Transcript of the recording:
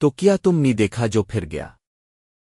تو کیا تم نے دیکھا جو پھر گیا؟